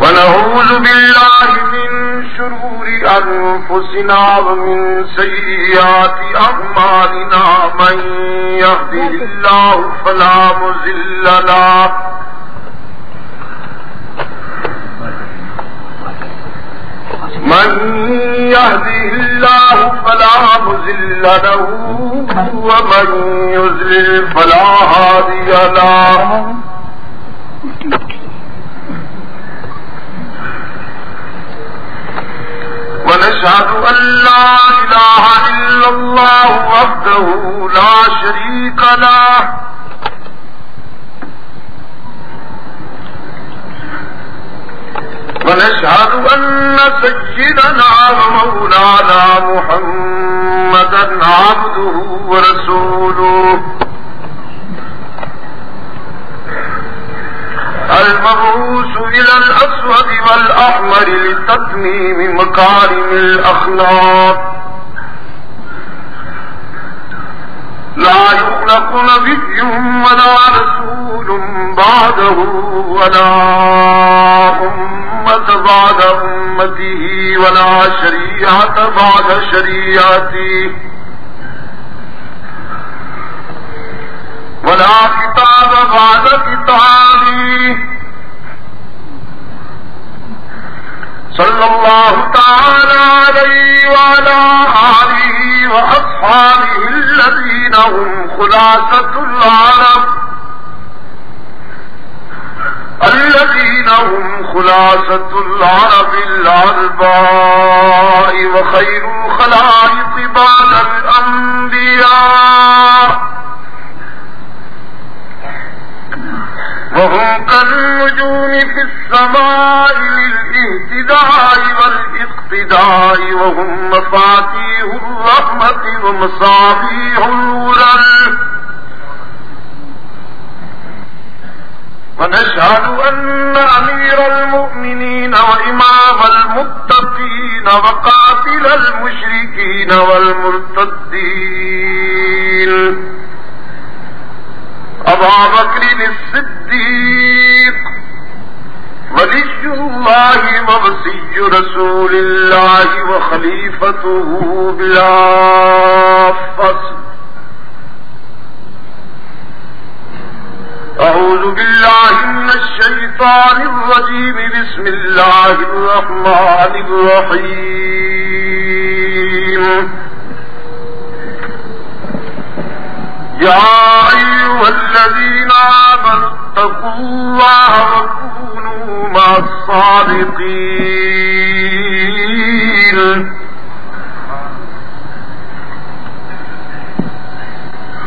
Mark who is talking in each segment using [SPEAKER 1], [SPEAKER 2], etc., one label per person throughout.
[SPEAKER 1] ونعوذ بالله من شرور أنفسنا ومن سيئات أعمالنا من شروری الله فلا مزل سیاتی من يهده الله فلا مزل له ومن يزلل فلا هادي له ونشهد أن لا إله إلا الله وحده لا شريك له ونشهد أن سيدنا ومولانا محمدا عبده ورسوله المبعوث إلى الأسود والأحمر لتتميم مكارم الأخلاق لا يخلق نبي ولا ولا ولا ولا رسول بعده أمة بعد بعد أمته شريعة شريعته كتاب بعد كتابه صلى الله تعالى عليه وعلى إنهم خلاصة العالم الذين هم خلاصة العرب العرباء وخير الخلائق بعد الأنبياء وهم كالنجوم في السماء للاهتداء والإقامة
[SPEAKER 2] الفداء
[SPEAKER 1] وهم مفاتيح الرحمة ومصابيح الورى ونشهد أن أمير المؤمنين وإمام المتقين وقاتل المشركين والمرتدين أبا بكر الصديق ولي الله ووصي رسول الله وخليفته فصل أعوذ بالله من الشيطان الرجيم بسم الله الرحمن الرحيم يا أيها الذين آمنوا فاتقوا الله وكونوا مع الصادقين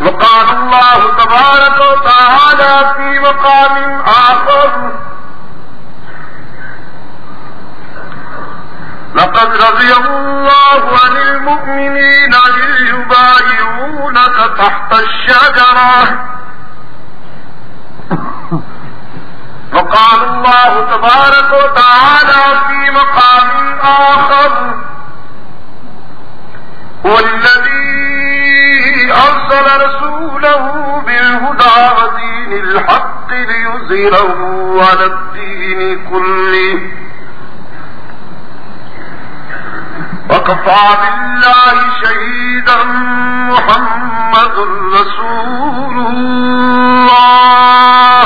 [SPEAKER 1] وقال الله تبارك وتعالى في مقام آخر لقد رضي الله عن المؤمنين إذ يبايعونك تحت الشجرة وقال الله تبارك وتعالى في مقام آخر هو الذي أرسل رسوله بالهدى ودين الحق ليظهره على الدين كله وكفى بالله شهيدا محمد رسول الله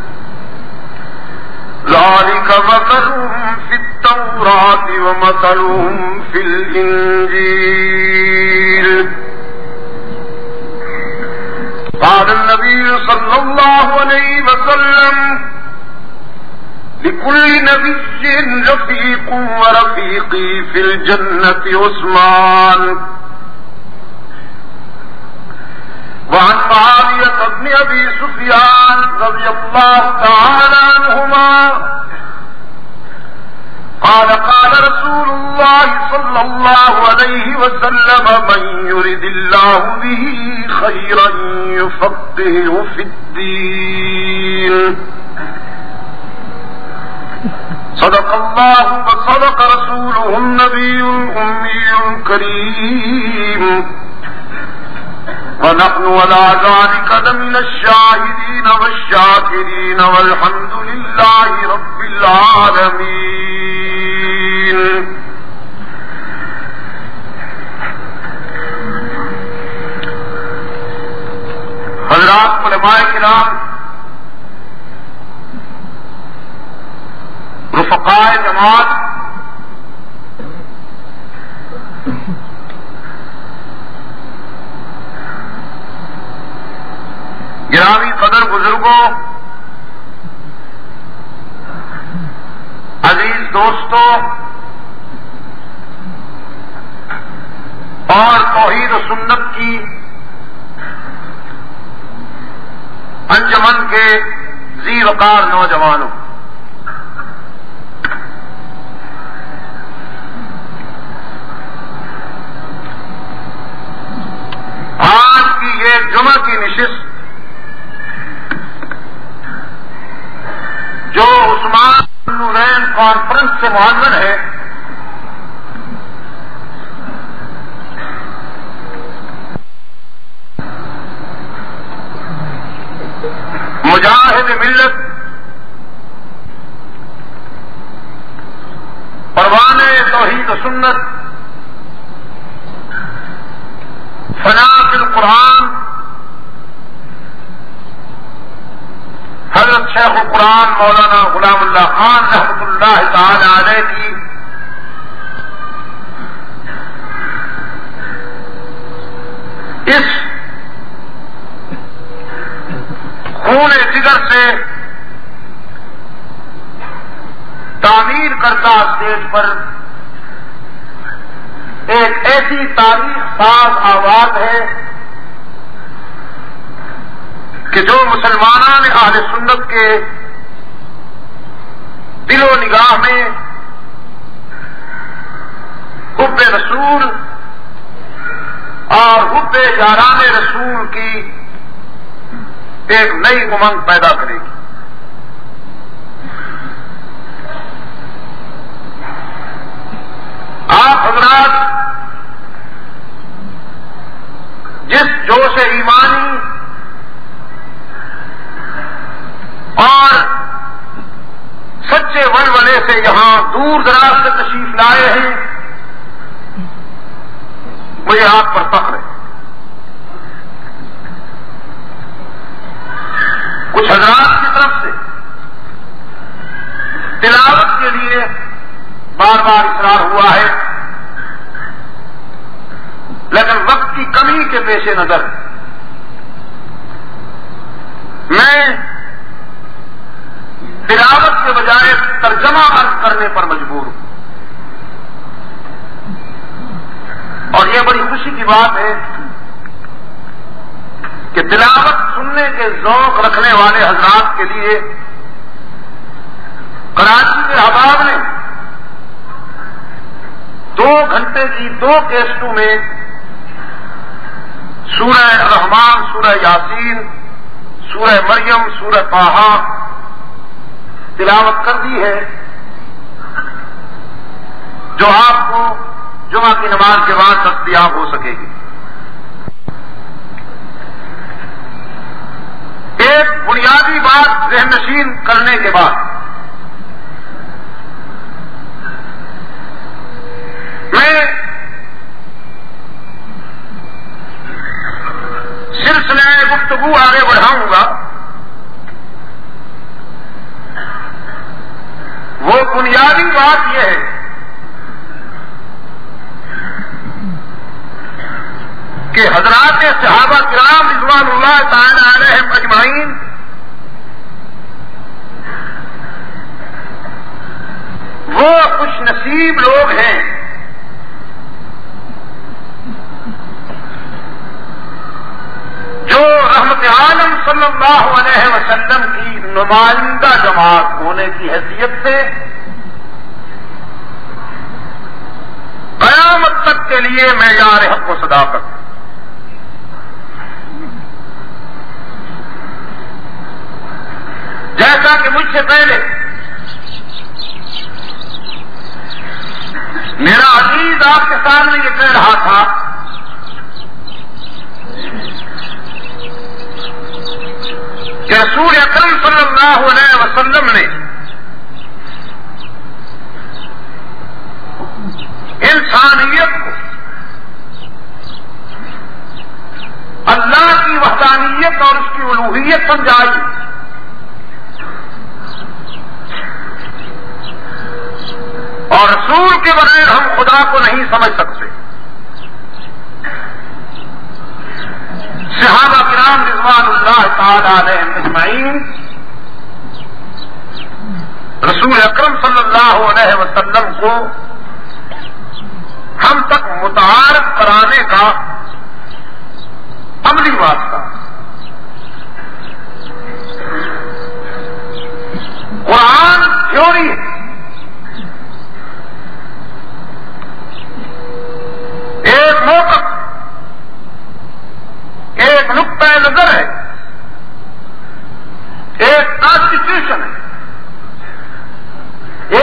[SPEAKER 1] ذلك مثلهم في التوراة ومثلهم في الإنجيل قال النبي صلى الله عليه وسلم لكل نبي رفيق ورفيقي في الجنة عثمان وعن معاوية بن أبي سفيان رضي الله الله عليه وسلم من يرد الله به خيرا يفقهه في الدين صدق الله وصدق رسوله النبي الأمي الكريم ونحن ولا ذلك لمن الشاهدين والشاكرين والحمد لله رب العالمين حضرات کو کرام رفقائے جماعت گرامی قدر بزرگوں عزیز دوستوں اور توحید و سنت کی انجمن کے زی وقار نوجوانوں آج کی یہ جمعہ کی نشست جو عثمان نورین کانفرنس سے معذر ہے تاریخ سال آواز ہے کہ جو مسلمانوں نے اہل سنت کے دل و نگاہ میں حب رسول اور حب جاران رسول کی ایک نئی امنگ پیدا کرے گی آپ حضرات جس جوش ایمانی اور سچے ون ولے سے یہاں دور دراز سے تشریف لائے ہیں وہ یہ آپ پر فخر ہے کچھ حضرات کی طرف سے تلاوت کے لیے پیش نظر میں دلاوت کے بجائے ترجمہ عرض کرنے پر مجبور ہوں اور یہ بڑی خوشی کی بات ہے
[SPEAKER 2] کہ دلاوت
[SPEAKER 1] سننے کے ذوق رکھنے والے حضرات کے لیے کراچی کے حباب نے دو گھنٹے کی دو کیسٹوں میں سورہ رحمان سورہ یاسین سورہ مریم سورہ پاہا تلاوت کر دی ہے جو آپ کو جمعہ کی نماز کے بعد دستیاب ہو سکے گی ایک بنیادی بات ذہن نشین کرنے کے بعد میں سلسلہ گفتگو آگے بڑھاؤں گا وہ بنیادی بات یہ ہے کہ حضرات صحابہ کرام رضوان اللہ تعالی علیہ آ رہے ہیں وہ خوش نصیب لوگ ہیں صلی اللہ علیہ وسلم کی نمائندہ جماعت ہونے کی حیثیت سے قیامت تک کے لیے میں یار حق کو صدا ہوں جیسا کہ مجھ سے پہلے میرا عزیز آپ کے سامنے یہ کہہ رہا تھا کہ رسول اکرم صلی اللہ علیہ وسلم نے انسانیت کو
[SPEAKER 2] اللہ کی وحدانیت اور اس کی الوحیت سمجھائی
[SPEAKER 1] اور رسول کے بغیر ہم خدا کو نہیں سمجھ سکتے صحابہ کرام رضوان اللہ تعالی علیہ اجمعین رسول اکرم صلی اللہ علیہ وسلم کو ہم تک متعارف کرانے کا عملی واسطہ قرآن تھیوری ہے ایک نقطۂ نظر ہے ایک کانسٹیٹیوشن ہے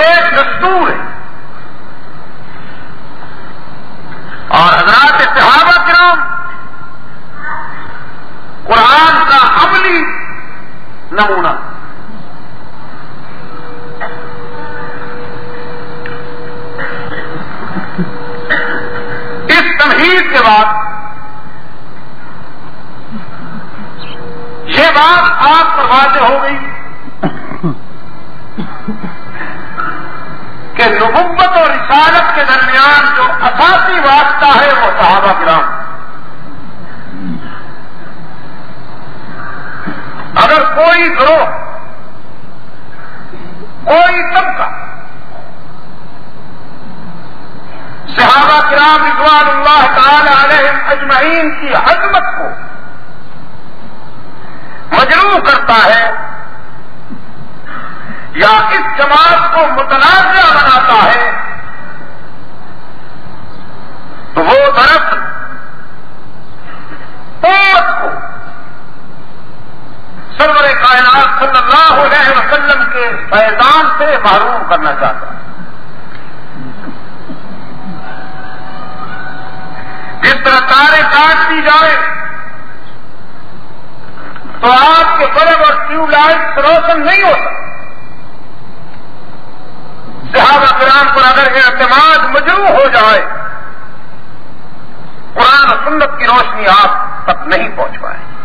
[SPEAKER 1] ایک دستور دی جائے تو آپ کے بلب اور ٹیوب لائٹ روشن نہیں ہوتا جہاں اکرام پر اگر یہ دماغ مجرو ہو جائے قرآن سنت کی روشنی آپ تک نہیں پہنچ پائے گی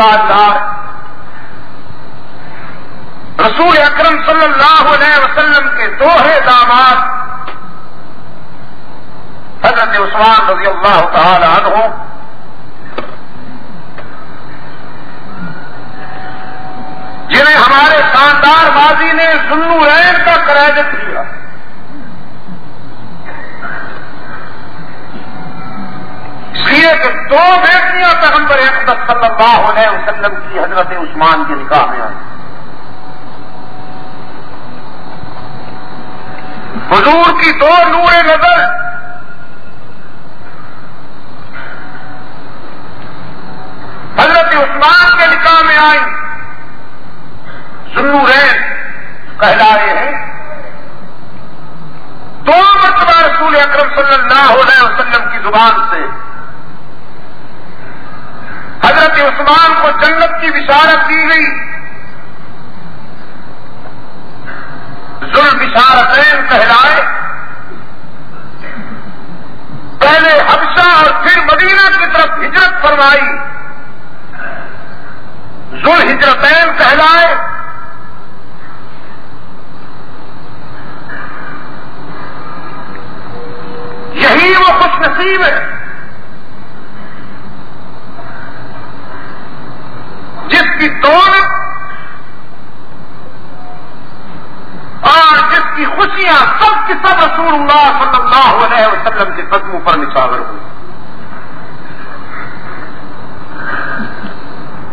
[SPEAKER 1] رسول اکرم صلی اللہ علیہ وسلم کے دوہے داماد حضرت عثمان رضی اللہ تعالی عنہ جنہیں ہمارے شاندار ماضی نے سلو ریب تک راجتی دو بیٹیاں پیغمبر ایک صلی اللہ علیہ وسلم کی حضرت عثمان کے نکاح میں آئی حضور کی دو نور نظر حضرت عثمان کے نکاح میں آئی سورین کہلا رہے ہیں دو مرتبہ رسول اکرم صلی اللہ علیہ وسلم کی زبان سے حضرت عثمان کو جنت کی بشارت دی گئی ظلم کہلائے پہلے حبشہ اور پھر مدینہ کی طرف ہجرت فرمائی ظلم ہجرتین کہلائے کے قدم پر نشاور ہوئی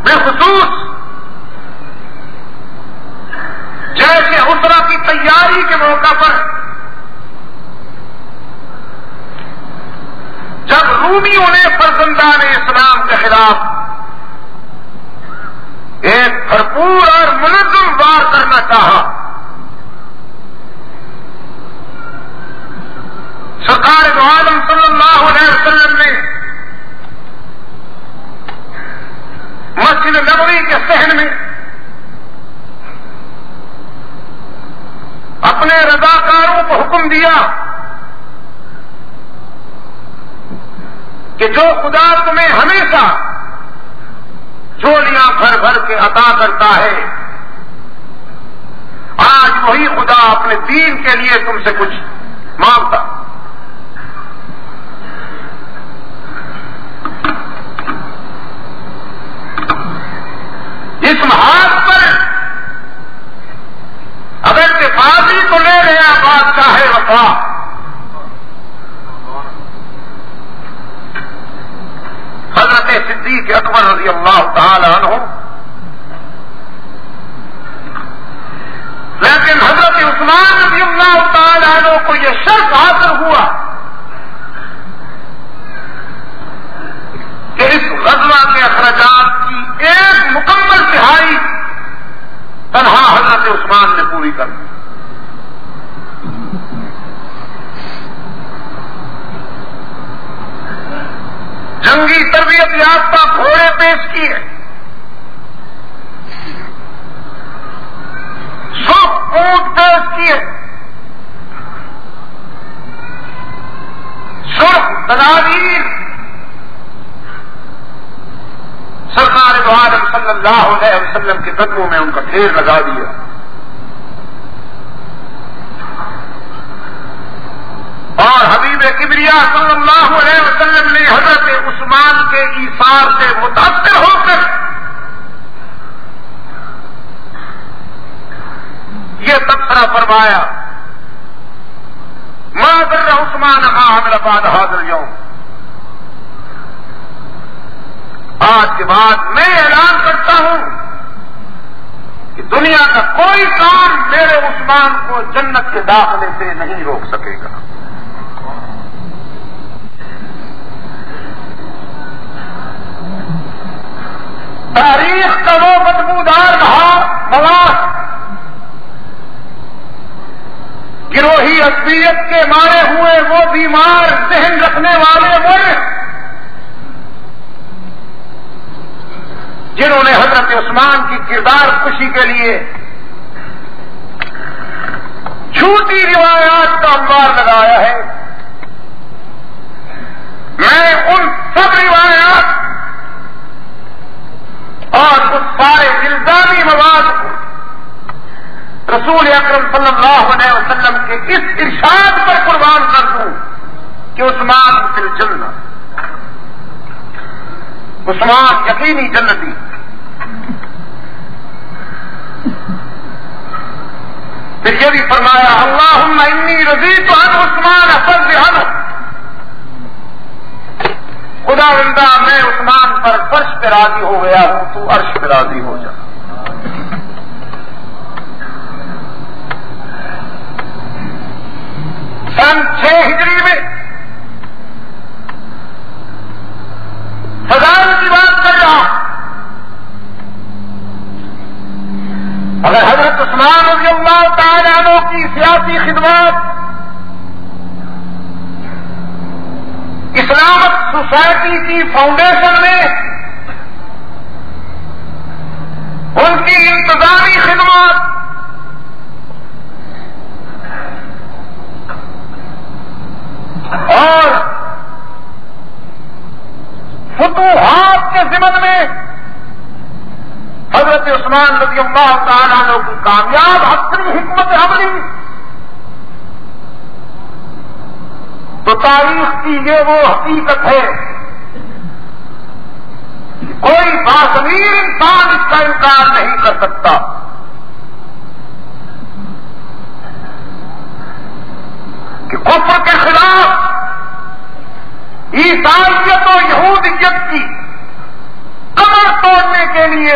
[SPEAKER 1] بالخصوص
[SPEAKER 2] جیسے اسرا کی تیاری کے موقع پر
[SPEAKER 1] جب رومیوں انہیں فرزندان اسلام کے خلاف ایک بھرپور اور منظم وار کرنا چاہا سرکار دو عالم صلی اللہ علیہ وسلم نے مسجد نبوی کے سہن میں اپنے رضاکاروں کو حکم دیا کہ جو خدا تمہیں ہمیشہ جولیاں بھر بھر کے عطا کرتا ہے آج وہی خدا اپنے دین کے لیے تم سے کچھ مانگتا ہاتھ پر اگر کے تو لے لے گیا بات چاہے افواہ حضرت صدیق اکبر رضی اللہ تعالی عنہ لیکن حضرت عثمان رضی اللہ تعالی عنہ کو یہ شرط حاصل ہوا عثمان نے پوری کر دی جنگی تربیت یافتہ گھوڑے پیش کیے اونٹ پیش کیے تدابیر
[SPEAKER 2] سرکار دو عالم
[SPEAKER 1] صلی اللہ علیہ وسلم کے قدموں میں ان کا ڈھیر لگا دیا اور حبیب کبریا صلی اللہ علیہ وسلم نے حضرت عثمان کے ایسار سے متاثر ہو کر یہ تبصرہ فرمایا
[SPEAKER 2] ماں پروایا معمان حاملہباد
[SPEAKER 1] حاضر جاؤں آج کے بعد میں اعلان کرتا ہوں کہ دنیا کا کوئی کام میرے عثمان کو جنت کے داخلے سے نہیں روک سکے گا تاریخ کا وہ بدبودار رہا مواد گروہی ادبیت کے مارے ہوئے وہ بیمار ذہن رکھنے والے وہ جنہوں نے حضرت عثمان کی کردار خوشی کے لیے جھوٹی روایات کا انبار لگایا ہے میں ان سب روایات اور اس سارے الزامی مواد کو رسول اکرم صلی اللہ علیہ وسلم کے اس ارشاد پر قربان کر دوں کہ عثمان صرف جنت عثمان یقینی جنتی
[SPEAKER 2] پھر یہ بھی فرمایا اللہ انی رضی تو ہر عثمان حسن دیہ
[SPEAKER 1] خدا بندہ میں عثمان پر فرش پہ راضی ہو گیا ہوں تو عرش پہ راضی ہو جا سن چھ ہجری میں سزاؤں کی بات کر رہا اگر عثمان رضی اللہ تعالیٰ عنہ کی سیاسی خدمات اسلامک سوسائٹی کی فاؤنڈیشن میں ان کی انتظامی خدمات اور فتوحات کے سمن میں حضرت عثمان رضی اللہ تعالیٰ کی کامیاب اپنی حکمت عملی تو تاریخ کی یہ وہ حقیقت ہے کوئی باسمیر انسان اس کا انکار نہیں کر سکتا کہ کفر کے خلاف
[SPEAKER 2] عیسائیت
[SPEAKER 1] و یہود کی کمر توڑنے کے لیے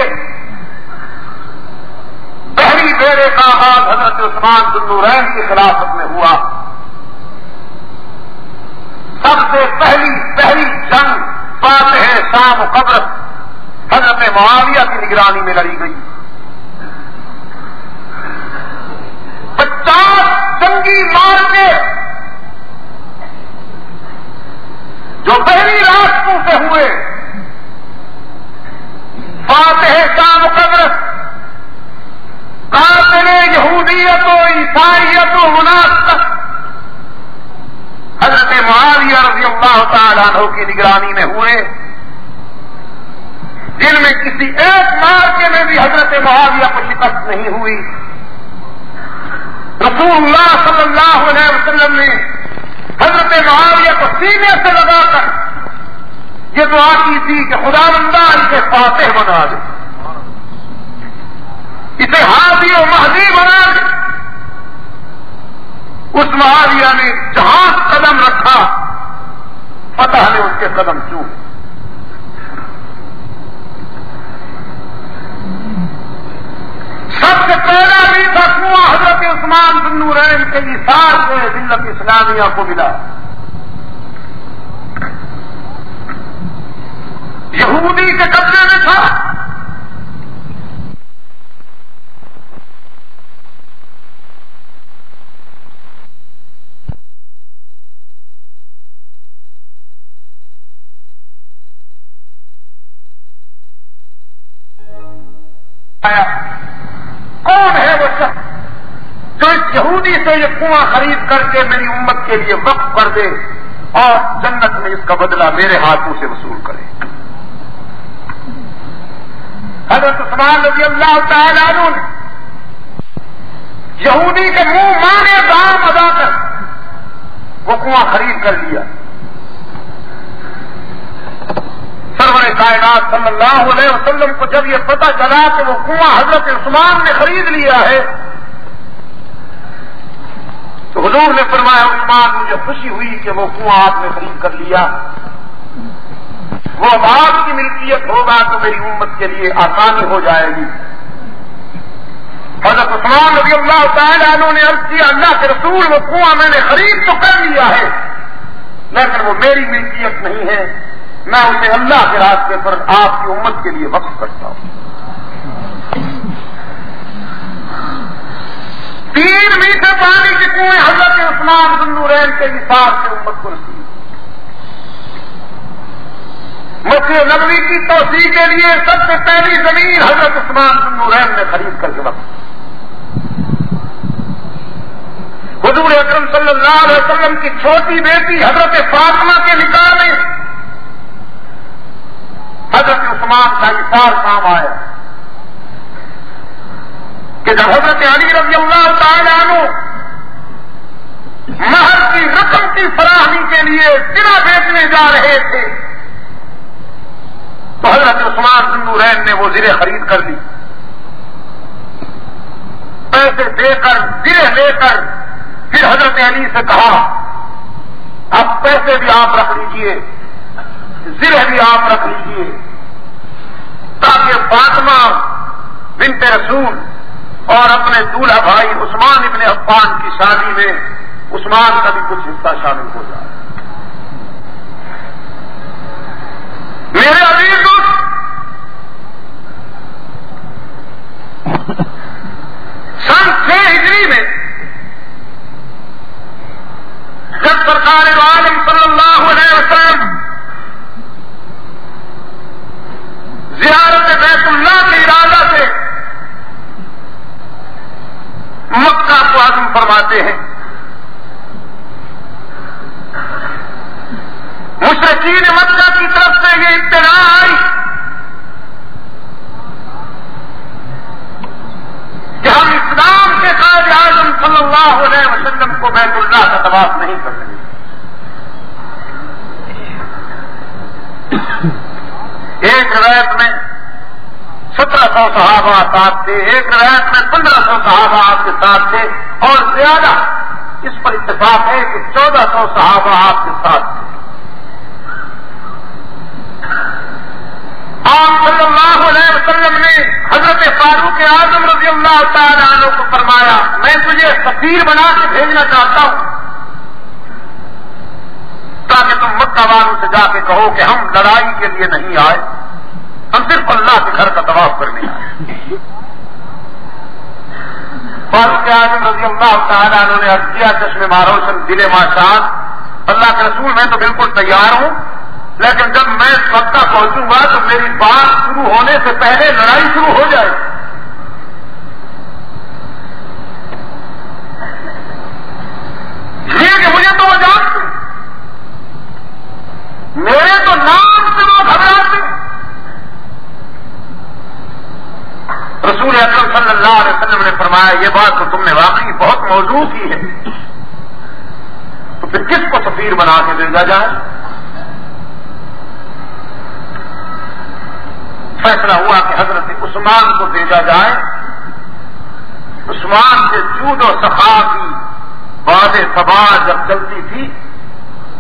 [SPEAKER 1] پہلی بیڑے کا آغاز حضرت بن سندھوریم کی خلافت میں ہوا سب سے پہلی پہلی جنگ فاتح و قبر حضرت معاویہ کی نگرانی میں لڑی گئی پچاس جنگی مار کے جو پہلی رات سے ہوئے فاتح و قبر کاترے یہودیت و عیسائیت و مناسب حضرت معاویہ اللہ تعالیٰ عنہ کی نگرانی میں ہوئے جن میں کسی ایک مارکے میں بھی حضرت معاویہ کو شکست نہیں ہوئی رسول اللہ صلی اللہ علیہ وسلم نے حضرت معاویہ کو سینے سے لگا کر یہ دعا کی تھی کہ خدا بندہ اسے فاتح بنا دے اسے ہادی و مہدی بنا دے اس معاویہ نے جہاں قدم رکھا پتا نہیں اس کے قدم کیوں سب سے پہلا بھی سخن حضرت عثمان بن نورین کے اثار سے ملت اسلامیہ کو ملا یہودی کے قبضے میں تھا تو اس یہودی سے یہ کنواں خرید کر کے میری امت کے لیے وقف کر دے اور جنت میں اس کا بدلہ میرے ہاتھوں سے وصول کرے حضرت عثمان رضی اللہ تعالی عنہ نے یہودی کے منہ مانے دام ادا کر وہ کنواں خرید کر لیا سرور کائنات صلی اللہ علیہ وسلم کو جب یہ پتہ چلا کہ وہ کنواں حضرت عثمان نے خرید لیا ہے حضور نے فرمایا اس مجھے خوشی ہوئی کہ وہ کنواں آپ نے خرید کر لیا وہ اب آپ کی ملکیت ہوگا تو میری امت کے لیے آسانی ہو جائے گی حضرت عثمان رضی اللہ تعالیٰ عنہ نے عرض کیا اللہ کے رسول وہ کنواں میں نے خرید تو کر لیا ہے لیکن وہ میری ملکیت نہیں ہے میں اسے اللہ کے راستے پر آپ کی امت کے لیے وقف کرتا ہوں تین اسلام نورین کے حساب سے امت کو تھی مسجد نبوی کی توسیع کے لیے سب سے پہلی زمین حضرت عثمان بن نورین نے خرید کر کے وقت حضور اکرم صلی اللہ علیہ وسلم کی چھوٹی بیٹی حضرت فاطمہ کے نکاح میں حضرت عثمان کا نثار کام آیا کہ جب حضرت علی رضی اللہ تعالیٰ عنہ مہر کی رقم کی فراہمی کے لیے سرا بیچنے جا رہے تھے تو حضرت عثمان بن نورین نے وہ ضرح خرید کر دی پیسے دے کر لے کر پھر حضرت علی سے کہا اب پیسے بھی آپ رکھ لیجیے ضر بھی آپ رکھ لیجیے تاکہ فاطمہ بنت رسول اور اپنے دولہا بھائی عثمان ابن عفان کی شادی میں عثمان کا بھی کچھ حصہ شامل ہو جائے میرے ابھی دوست سن چھ ہجری میں جب سرکار عالم صلی اللہ علیہ وسلم
[SPEAKER 2] زیارت بیت اللہ
[SPEAKER 1] کے ارادہ سے مکہ کو عزم فرماتے ہیں مکہ کی طرف سے یہ آئی کہ ہم اسلام کے قائد اعظم صلی اللہ علیہ وسلم کو بیت اللہ کا اتباف نہیں کر رہے ایک روایت میں سترہ سو صحابہ ساتھ تھے ایک روایت میں پندرہ سو صحابہ آپ کے ساتھ تھے اور زیادہ اس پر اتفاق ہے کہ چودہ سو صحابہ آپ کے ساتھ تھے وسلم نے حضرت فاروق اعظم رضی اللہ تعالی عنہ کو فرمایا میں تجھے سفیر بنا کے بھیجنا چاہتا ہوں تاکہ تم مکہ والوں سے جا کے کہو کہ ہم لڑائی کے لیے نہیں آئے ہم صرف اللہ کے گھر کا دباؤ کرنے آئے فاروق اعظم رضی اللہ تعالی عنہ نے عرض کیا چشمے ماروشن دلے ماشاد اللہ کے رسول میں تو بالکل تیار ہوں لیکن جب میں سب کا پہنچوں گا تو میری بات شروع ہونے سے پہلے لڑائی شروع ہو جائے کہ مجھے تو وہ جانتے میرے تو نام سے وہ گھبراتے رسول اکرم صلی اللہ علیہ وسلم نے فرمایا یہ بات تو تم نے واقعی بہت موضوع کی ہے تو پھر کس کو سفیر بنا کے دے جائے فیصلہ ہوا کہ حضرت عثمان کو بھیجا جائے عثمان سے جود و صفا کی باد سبا جب چلتی تھی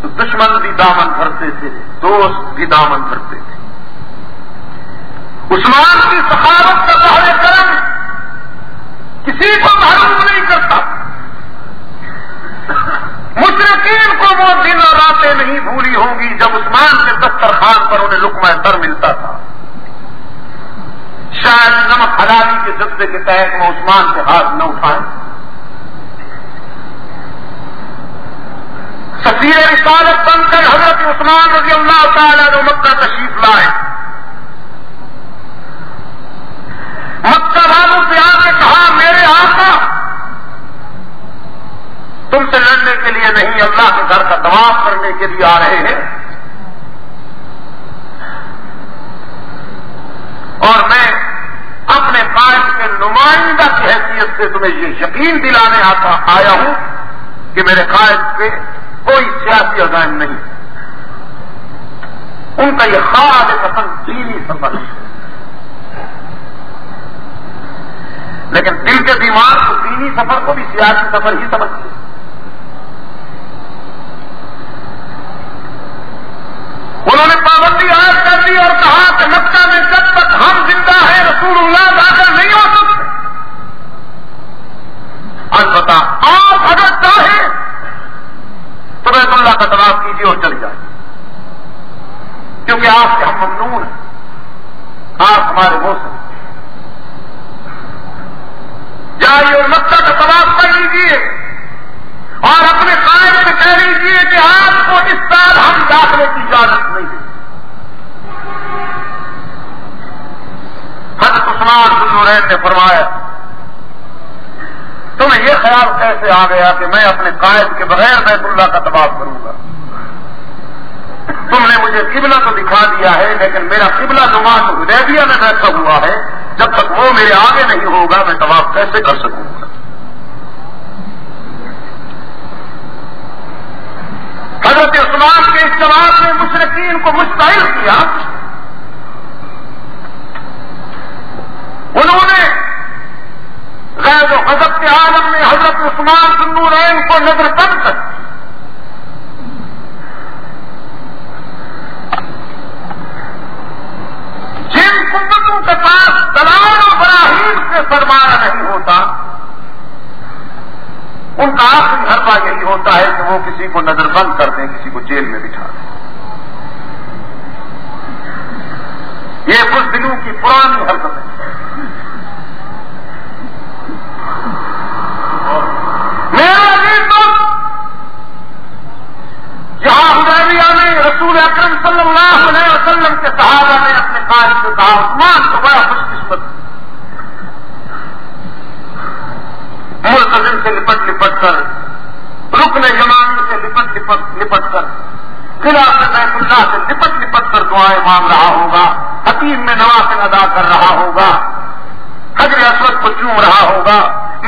[SPEAKER 1] تو دشمن بھی دامن بھرتے تھے دوست بھی دامن بھرتے تھے عثمان کی سخاوت کا دورے کرم کسی کو محروم نہیں کرتا مشرقین کو وہ دن اور راتیں نہیں بھولی ہوں گی جب عثمان کے دفتر پر انہیں لکمہ در ملتا تھا شاید نمک حلالی کے جذبے کے تحت وہ عثمان سے ہاتھ نہ اٹھائیں سفیر رسالت بن کر حضرت عثمان رضی اللہ نے مکہ تشریف لائے مکہ والوں سے کہا میرے آقا تم سے لڑنے کے لیے نہیں اللہ کے گھر کا دباؤ کرنے کے لیے آ رہے ہیں اور میں اپنے قائد کے نمائندہ کی حیثیت سے تمہیں یہ یقین دلانے آتا آیا ہوں کہ میرے قائد پہ کوئی سیاسی عزائم نہیں ان کا یہ خاص پسند دینی سفر لیکن دل کے بیمار کو دینی سفر کو بھی سیاسی سفر ہی سمجھتے انہوں نے پابندی ہائی آپ کیجیے اور چل جائیے کیونکہ آپ کے ہم ممنون ہیں آپ ہمارے مست سے آ گیا کہ میں اپنے قائد کے بغیر بیت اللہ کا تباہ کروں گا تم نے مجھے قبلہ تو دکھا دیا ہے لیکن میرا قبلہ نما تو ادیبیا میں بیٹھا ہوا ہے جب تک وہ میرے آگے نہیں ہوگا میں تباہ کیسے کر سکوں گا حضرت عثمان کے جواب نے مشرقین کو مستحل کیا انہوں نے و غزب کے عالم عثمان بن نورین کو نظر بند کر جن کنگتوں کے پاس دلال و براہیم سے سرمایہ نہیں ہوتا ان کا حربہ یہی ہوتا ہے کہ وہ کسی کو نظر بند کر دیں کسی کو جیل میں بٹھا دیں یہ کچھ دنوں کی پرانی حرکت لپٹ کر آپ نے بیت اللہ سے لپٹ لپٹ کر دعائیں مانگ رہا ہوگا حتیم میں نوازن ادا کر رہا ہوگا حجر اسود کو چوم رہا ہوگا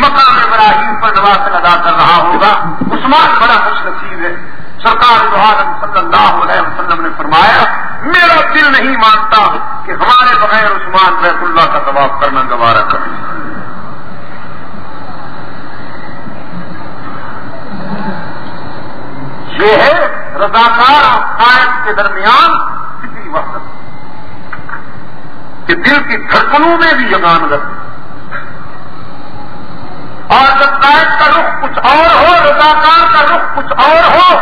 [SPEAKER 1] مکان ابراہیم پر نوازن ادا کر رہا ہوگا عثمان بڑا خوش نصیب ہے سرکار صلی اللہ علیہ وسلم نے فرمایا میرا دل نہیں مانتا کہ ہمارے بغیر عثمان بیت اللہ کا دباؤ کرنا گوارہ کرنا یہ ہے رضاکار اور کے درمیان کسی وقت کہ دل کی دھڑکنوں میں بھی یگان رکھ اور جب قائد کا رخ کچھ اور ہو رضاکار کا رخ کچھ اور ہو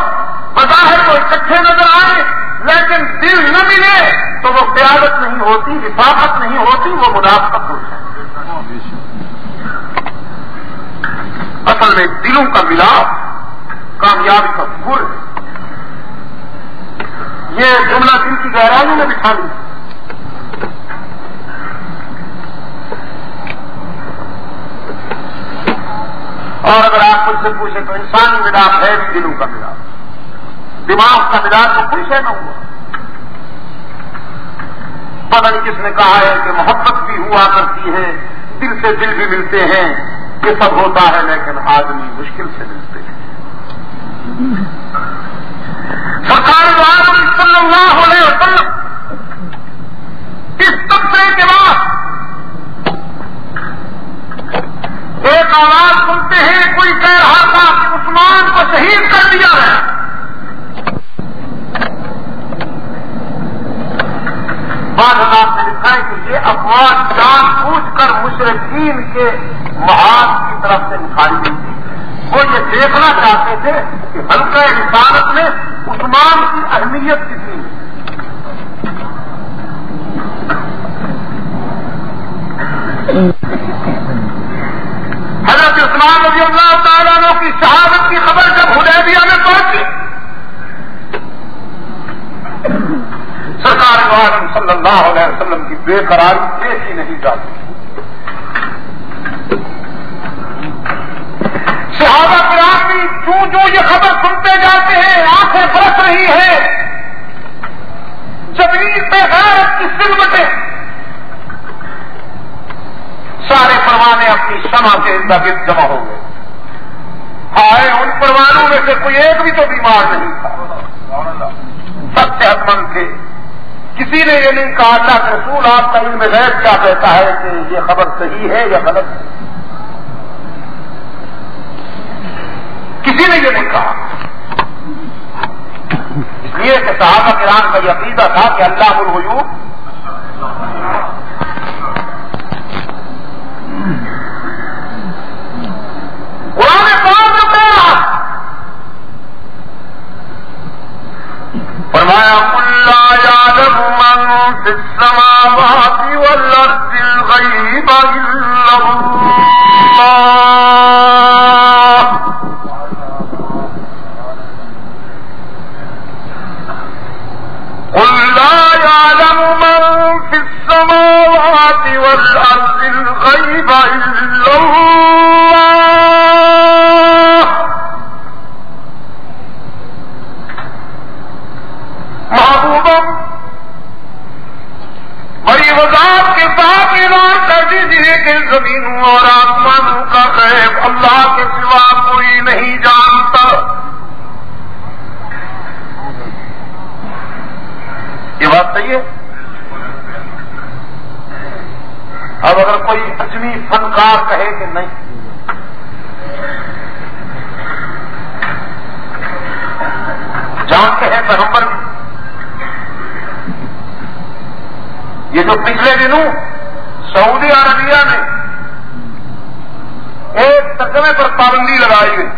[SPEAKER 1] بظاہر وہ اکٹھے نظر آئے لیکن دل نہ ملے تو وہ قیادت نہیں ہوتی حفاظت نہیں ہوتی وہ مداخ کا خوش ہے اصل میں دلوں کا ملاپ کامیابی کب ہے یہ جملہ دن کی گہرائی میں بٹھا اور اگر آپ مجھ سے پوچھیں تو انسان مداخ ہے بھی دلوں کا ملا دماغ کا ملا تو کوئی نہ ہوا نہیں کس نے کہا ہے کہ محبت بھی ہوا کرتی ہے دل سے دل بھی ملتے ہیں یہ سب ہوتا ہے لیکن آدمی مشکل سے ملتے ہیں
[SPEAKER 2] سرکار
[SPEAKER 1] وسلم اس قبرے کے بعد ایک آواز سنتے ہیں کوئی کہہ رہا تھا کہ عثمان کو شہید کر دیا ہے ہے کہ یہ افواج جان پوچھ کر مشرقین کے محاذ کی طرف سے گئی تھی وہ یہ دیکھنا چاہتے تھے کہ ہلکا انسانت میں ایمان کی اہمیت کتنی تھی حضرت عثمان رضی اللہ کی شہادت کی خبر جب حدیبیہ میں پہنچی
[SPEAKER 2] سرکار سرکار
[SPEAKER 1] اللہ علیہ وسلم کی بے قرار ہی نہیں جاتی جو یہ خبر سنتے جاتے ہیں آنکھیں برس رہی ہے زمین پہ غیرت کی سلمتیں سارے پروانے اپنی سما سے گرد جمع ہو گئے آئے ان پروانوں میں سے کوئی ایک بھی تو بیمار نہیں تھا سب صحت مند تھے کسی نے یہ نہیں کہا رسول آپ کا میں غیر کیا کہتا ہے کہ یہ خبر صحیح ہے یا غلط ہے کسی نے یہ نہیں کہا اس لیے کہ صحابہ کرام کا یہ عقیدہ تھا کہ اللہ الحیو
[SPEAKER 2] قرآن پاک
[SPEAKER 1] کو فرمایا اللہ یادم من سما کوئی اجمی فنکار کہے کہ نہیں جانتے ہیں پیغمبر یہ جو پچھلے دنوں سعودی عربیہ نے ایک تقوے پر پابندی لگائی ہوئی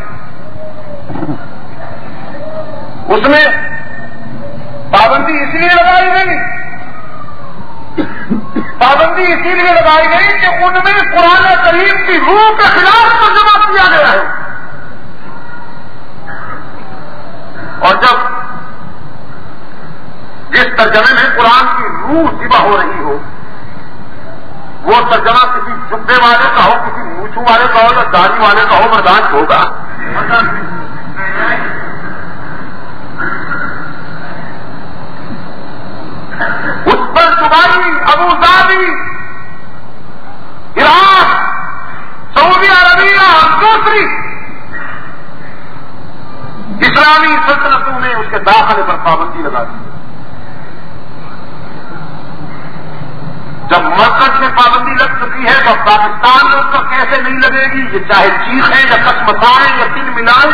[SPEAKER 1] اس میں پابندی اس لیے لگائی گئی پابندی اسی لیے لگائی گئی کہ ان میں قرآن کریم کی روح کے خلاف ترجمہ کیا گیا ہے اور جب جس ترجمے میں قرآن کی روح جبہ ہو رہی ہو وہ ترجمہ کسی جبے والے کا ہو کسی موچو والے کا ہو یا داری والے کا ہو برداشت ہوگا پاکستان میں اس کو کیسے نہیں لگے گی یہ چاہے چیخیں یا کس مسائل یا تین ملائیں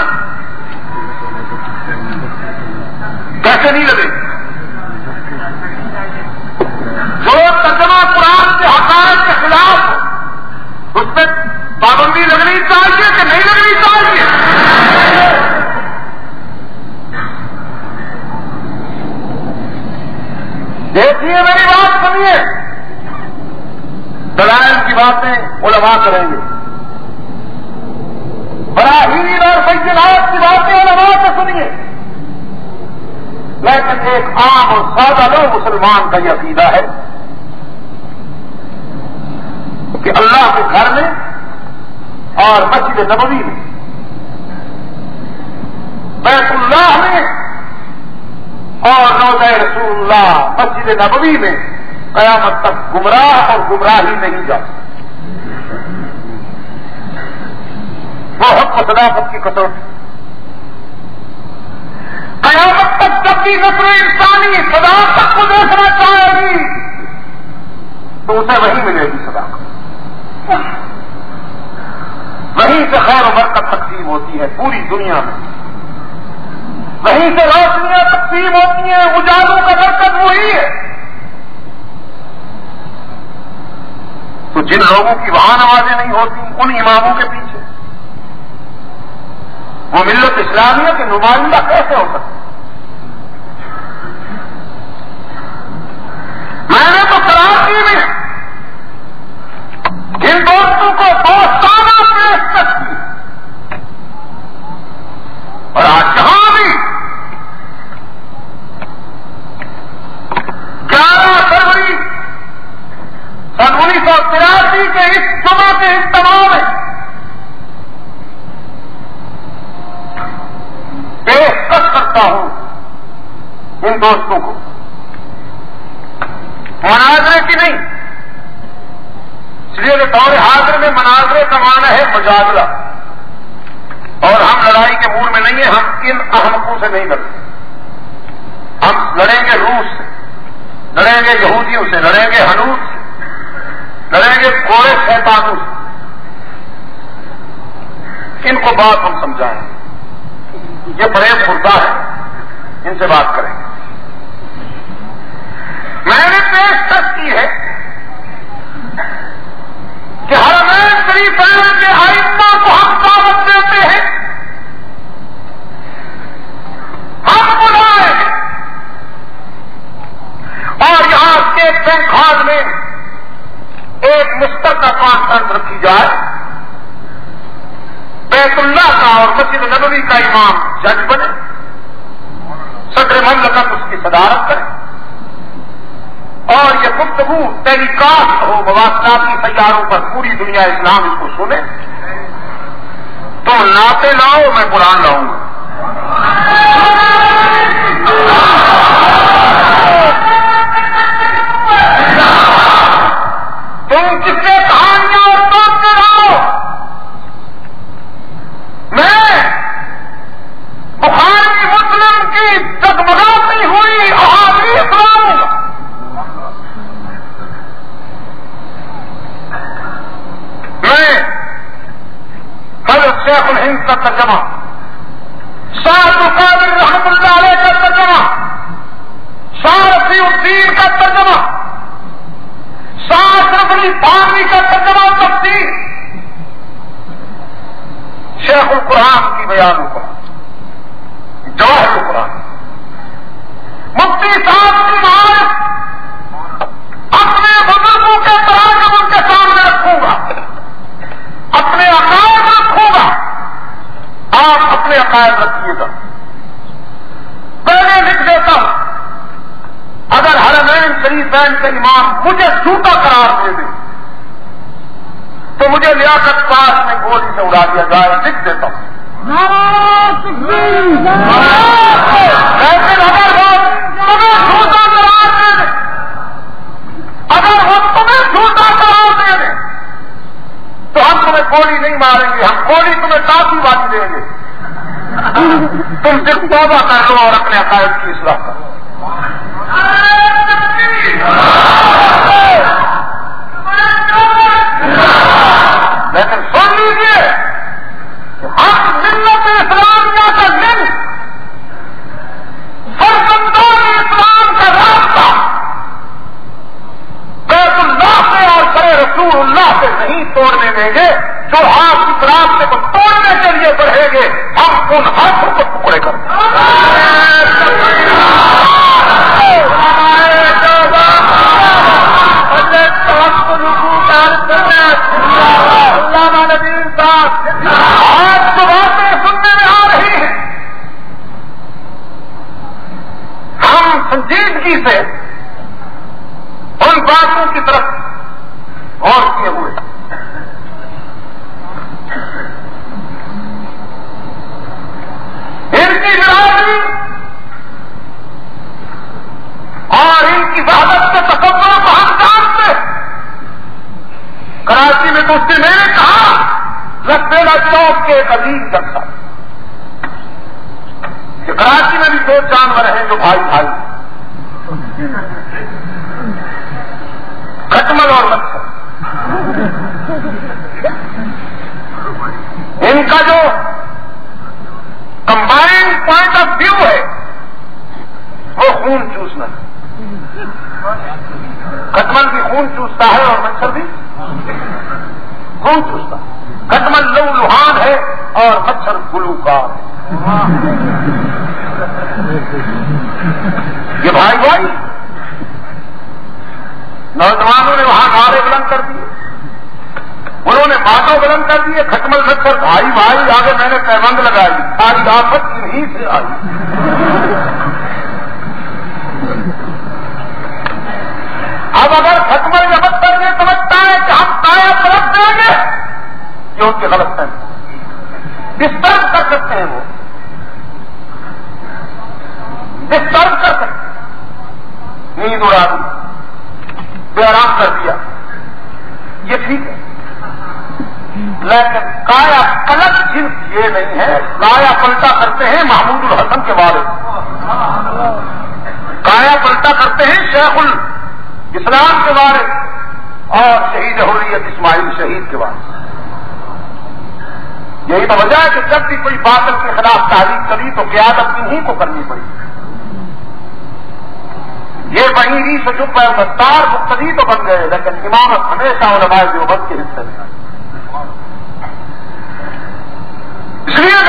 [SPEAKER 1] کیسے نہیں لگے گی جو تصویر قرآن کے حقائق کے خلاف اس پہ پابندی لگنی چاہیے کہ نہیں لگنی چاہیے کریں گے براہین اور بجناات کی باتیں اور سے سنیے لیکن ایک عام اور سادہ لوگ مسلمان کا یہ عقیدہ ہے کہ اللہ کے گھر میں اور مسجد نبوی میں بیت اللہ میں اور رسول اللہ مسجد نبوی میں قیامت تک گمراہ اور گمراہی نہیں جاتا بہت صداقت کی قسم ہے قیامت تک جب بھی نسل انسانی صداقت کو دیکھنا چاہے گی تو اسے وہی ملے گی صداقت وہیں سے خیر و برکت تقسیم ہوتی ہے پوری دنیا میں وہیں سے روشنیاں تقسیم ہوتی ہیں اجالوں کا برکت وہی ہے تو جن لوگوں کی وہاں آوازیں نہیں ہوتی ان اماموں کے پیچھے وہ ملت اسلامیہ کے نمائندہ کیسے ہو سکتے میں نے تو سر میں جن دوستوں کو دوست دوستوں کو مناظرے کی نہیں حاضر میں مناظرے کمانا ہے مجادلہ اور ہم لڑائی کے مور میں نہیں ہیں ہم ان احمقوں سے نہیں لڑتے ہم لڑیں گے روس سے لڑیں گے یہودیوں سے لڑیں گے ہنوس سے لڑیں گے کوڑے شیتانوں سے ان کو بات ہم سمجھائیں یہ بڑے خردہ ہے ان سے بات کریں گے میں نے پیش تک کی ہے کہ ہر مشریف کے آئندہ کو ہم دعوت دیتے ہیں ہم بلائے اور یہاں کے ہال میں ایک کانفرنس رکھی جائے بیت اللہ کا اور مسجد نبوی کا امام جج بنے صدر مملکت اس کی صدارت کرے ٹیلی کاسٹ ہو مواصلات کی تیاروں پر پوری دنیا اسلام اس کو سنے تو ناطے لاؤ میں قرآن لاؤں گا دیتا ہوں لیکن اگر
[SPEAKER 2] ہم تمہیں جھوٹا دباؤ دے دیں
[SPEAKER 1] اگر ہم تمہیں دوسرا دباؤ دے تو ہم تمہیں گولی نہیں ماریں گے ہم گولی تمہیں کافی بات دیں گے تم توبہ کر لو اور اپنے عقائد کی اصلاح کرو خون چوستا ہے اور مچھر بھی خون چوستا کٹمل لو لوہان ہے اور مچھر گلوکار ہے یہ بھائی بھائی نوجوانوں نے وہاں نعرے بلند کر دیے انہوں نے باتوں بلند کر دیے کھٹمل مچھر بھائی بھائی آگے میں نے پیمند لگائی ساری آفت انہیں سے آئی اب اگر دی بے آرام کر دیا یہ ٹھیک ہے لیکن کایا کلک جنس یہ نہیں ہے کایا پلٹا کرتے ہیں محمود الحسن کے بارے کایا پلٹا کرتے ہیں شیخ اسلام کے بارے اور شہید حریت اسماعیل شہید کے بارے یہی تو وجہ ہے کہ جب بھی کوئی باطل کے خلاف تعریف کری تو قیادت انہیں کو کرنی پڑی یہ مہی سجب جب مقتدی تو بن گئے لیکن امامت ہمیشہ علماء دیوبند کے حصے میں اس لیے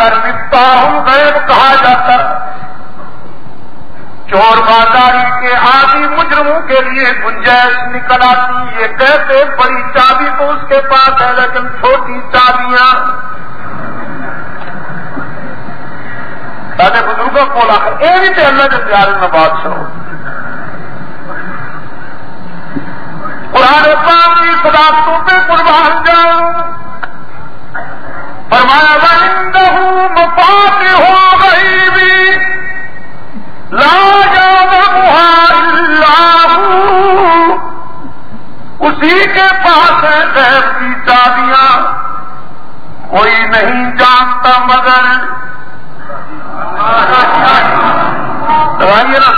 [SPEAKER 1] اگر متا ہوں کہا جاتا
[SPEAKER 2] چور بازاری کے
[SPEAKER 1] آدھی مجرموں کے لیے گنجائش نکل آتی یہ کہتے بڑی چابی تو اس کے پاس ہے لیکن چھوٹی چابیاں سارے بزرگوں کو لا کر یہ بھی اللہ کے پیار میں بات سنو قرآن پاک کی صداقتوں پہ قربان جاؤ پاس ہے کی چابیاں کوئی نہیں جانتا مگر لگائیے نا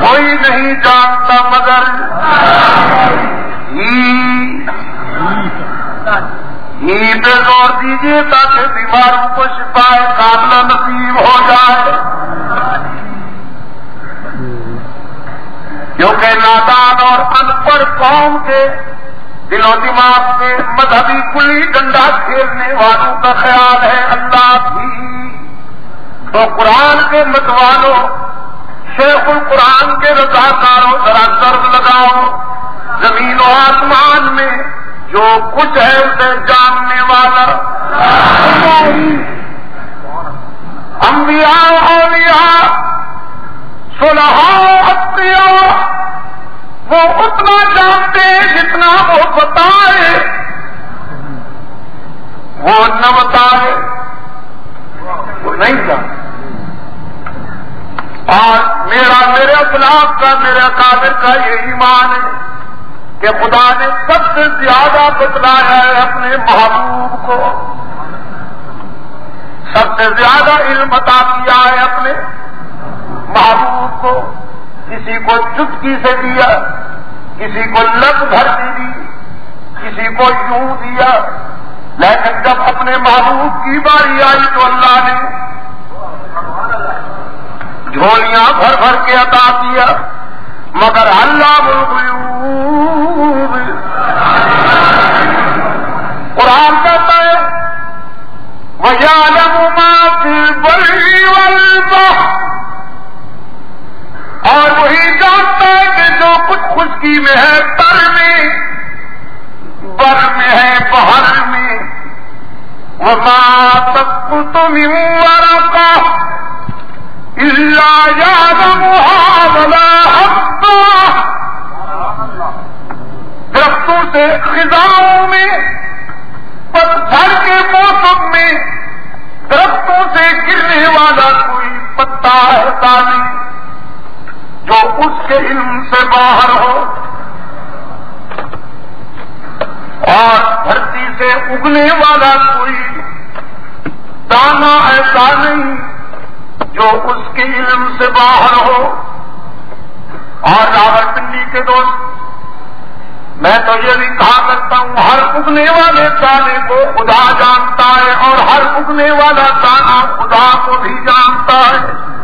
[SPEAKER 1] کوئی نہیں جانتا مگر ہی درد اور دیجیے تج بیمار پشپائے کارن نصیب ہو جائے کیونکہ نادان اور ان پر قوم کے دل و دماغ میں مذہبی کلی ڈنڈا کھیلنے والوں کا خیال ہے اللہ بھی تو قرآن کے متوالوں شیخ القرآن کے رضاکاروں ذرا درد لگاؤ
[SPEAKER 2] زمین و آسمان
[SPEAKER 1] میں جو کچھ ہے اسے جاننے والا انبیاء اولیاء صلحاء ہتھیوں وہ اتنا جانتے ہیں جتنا وہ بتائے وہ نہ بتائے وہ نہیں جانتے اور میرا میرے اخلاق کا میرے قابل کا یہ ایمان ہے کہ خدا نے سب سے زیادہ بتلایا ہے اپنے محبوب کو سب سے زیادہ علم بتا دیا ہے اپنے محبوب کو کسی کو چپکی سے دیا کسی کو لت بھر دی کسی کو یوں دیا لیکن جب اپنے محبوب کی باری آئی تو اللہ نے جھولیاں بھر بھر کے عطا دیا مگر اللہ بول قرآن میں ہے تر بر میں ہے بہر میں وما تک تم والا کا محافظ درختوں سے خزاؤں میں پتھر کے موسم میں درختوں سے گرنے والا کوئی پتا ہے نہیں جو اس کے علم سے باہر ہو اور دھرتی سے اگنے والا کوئی
[SPEAKER 2] دانا ایسا
[SPEAKER 1] نہیں جو اس کے علم سے باہر ہو اور راوت پنڈی کے دوست میں تو یہ بھی کہا کرتا ہوں ہر اگنے والے تالی کو خدا جانتا ہے اور ہر اگنے والا تانا خدا کو بھی جانتا ہے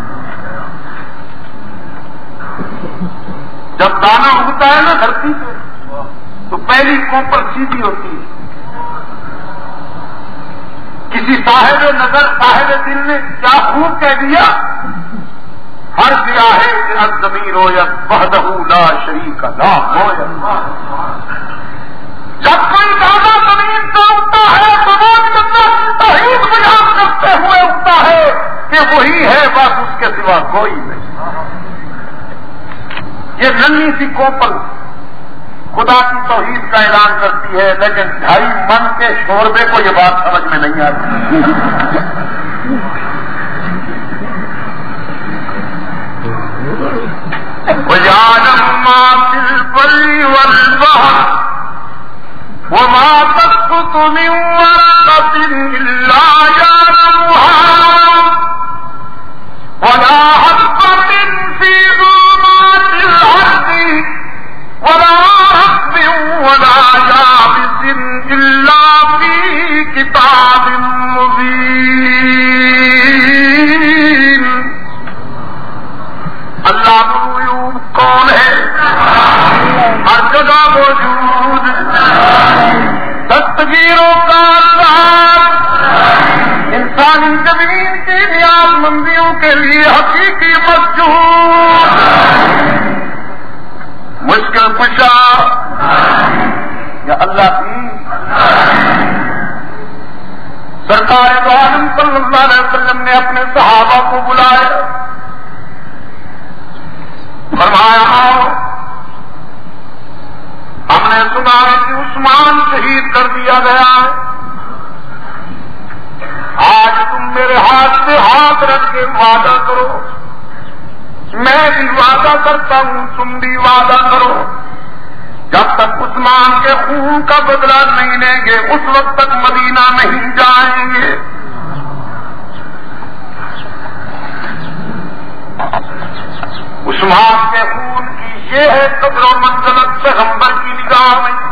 [SPEAKER 1] جب دانا اگتا ہے نا دھرتی سے تو پہلی کوپر سیدھی ہوتی ہے کسی صاحب نظر صاحب دل نے کیا خوب کہہ دیا ہر دیا ہے زمین یا بہدہ لا شریف کا ہو یا جب کوئی دانا زمین کا اگتا ہے بیان کرتے ہوئے اٹھتا ہے کہ وہی ہے بس اس کے سوا کوئی نہیں یہ ننی سی کوپل خدا کی توحید کا اعلان کرتی ہے لیکن ڈھائی من کے شوربے کو یہ بات سمجھ میں نہیں آتی مات گیا آج تم میرے ہاتھ سے ہاتھ رکھ کے وعدہ کرو میں بھی وعدہ کرتا ہوں تم بھی وعدہ کرو جب تک عثمان کے خون کا بدلہ نہیں لیں گے اس وقت تک مدینہ نہیں جائیں گے عثمان کے خون کی یہ ہے قبر و منزلت سے ہمبر کی نگاہ میں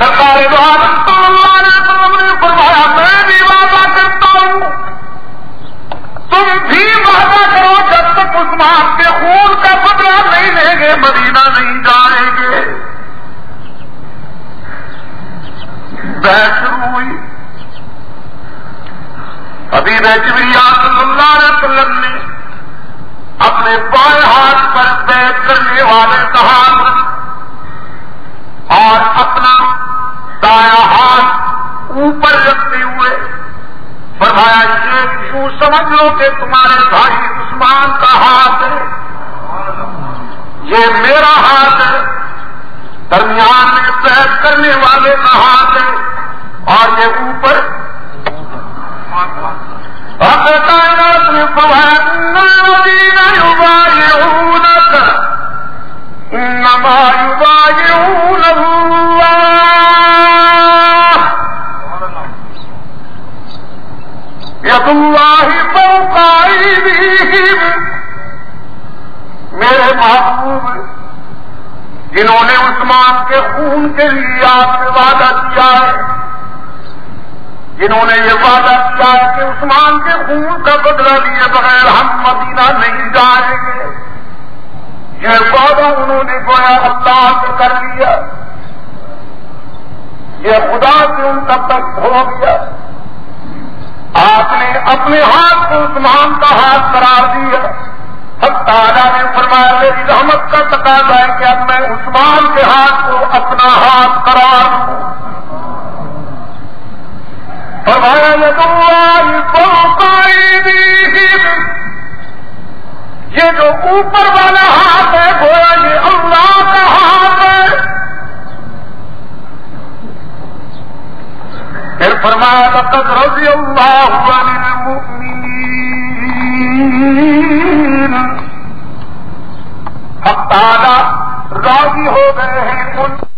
[SPEAKER 1] سرکاری اللہ نے تم نے فرمایا میں بھی وعدہ کرتا ہوں تم بھی وعدہ کرو جب تک کے خون کا بدلا نہیں لیں گے مدینہ نہیں جائیں گے بحث شروع ہوئی ابھی ریک صلی اللہ علیہ وسلم نے اپنے بائیں ہاتھ پر بیٹھ کرنے والے تحفظ اور اپنا دایا ہاتھ اوپر رکھتے ہوئے فرمایا یہ یوں سمجھ لو کہ تمہارے بھائی عثمان کا ہاتھ ہے کے خون کے لیے آپ نے وعدہ کیا ہے جنہوں نے یہ وعدہ کیا ہے کہ عثمان کے خون کا بدلہ لیے بغیر ہم مدینہ نہیں جائیں گے یہ وعدہ انہوں نے گویا اللہ سے کر لیا یہ خدا سے ان کا تک کھو دیا آپ نے اپنے ہاتھ کو عثمان کا ہاتھ قرار دیا اب تارا نے فرمایا میری رحمت کا تقاضا ہے کہ اب میں عثمان کے ہاتھ کو اپنا ہاتھ قرار دوں فرمایا یہ جو اوپر والا ہاتھ ہے بولا یہ اللہ کا ہاتھ ہے پھر فرمایا تب تک رضی اللہ ہوا تعداد
[SPEAKER 2] راضی ہو گئے ہیں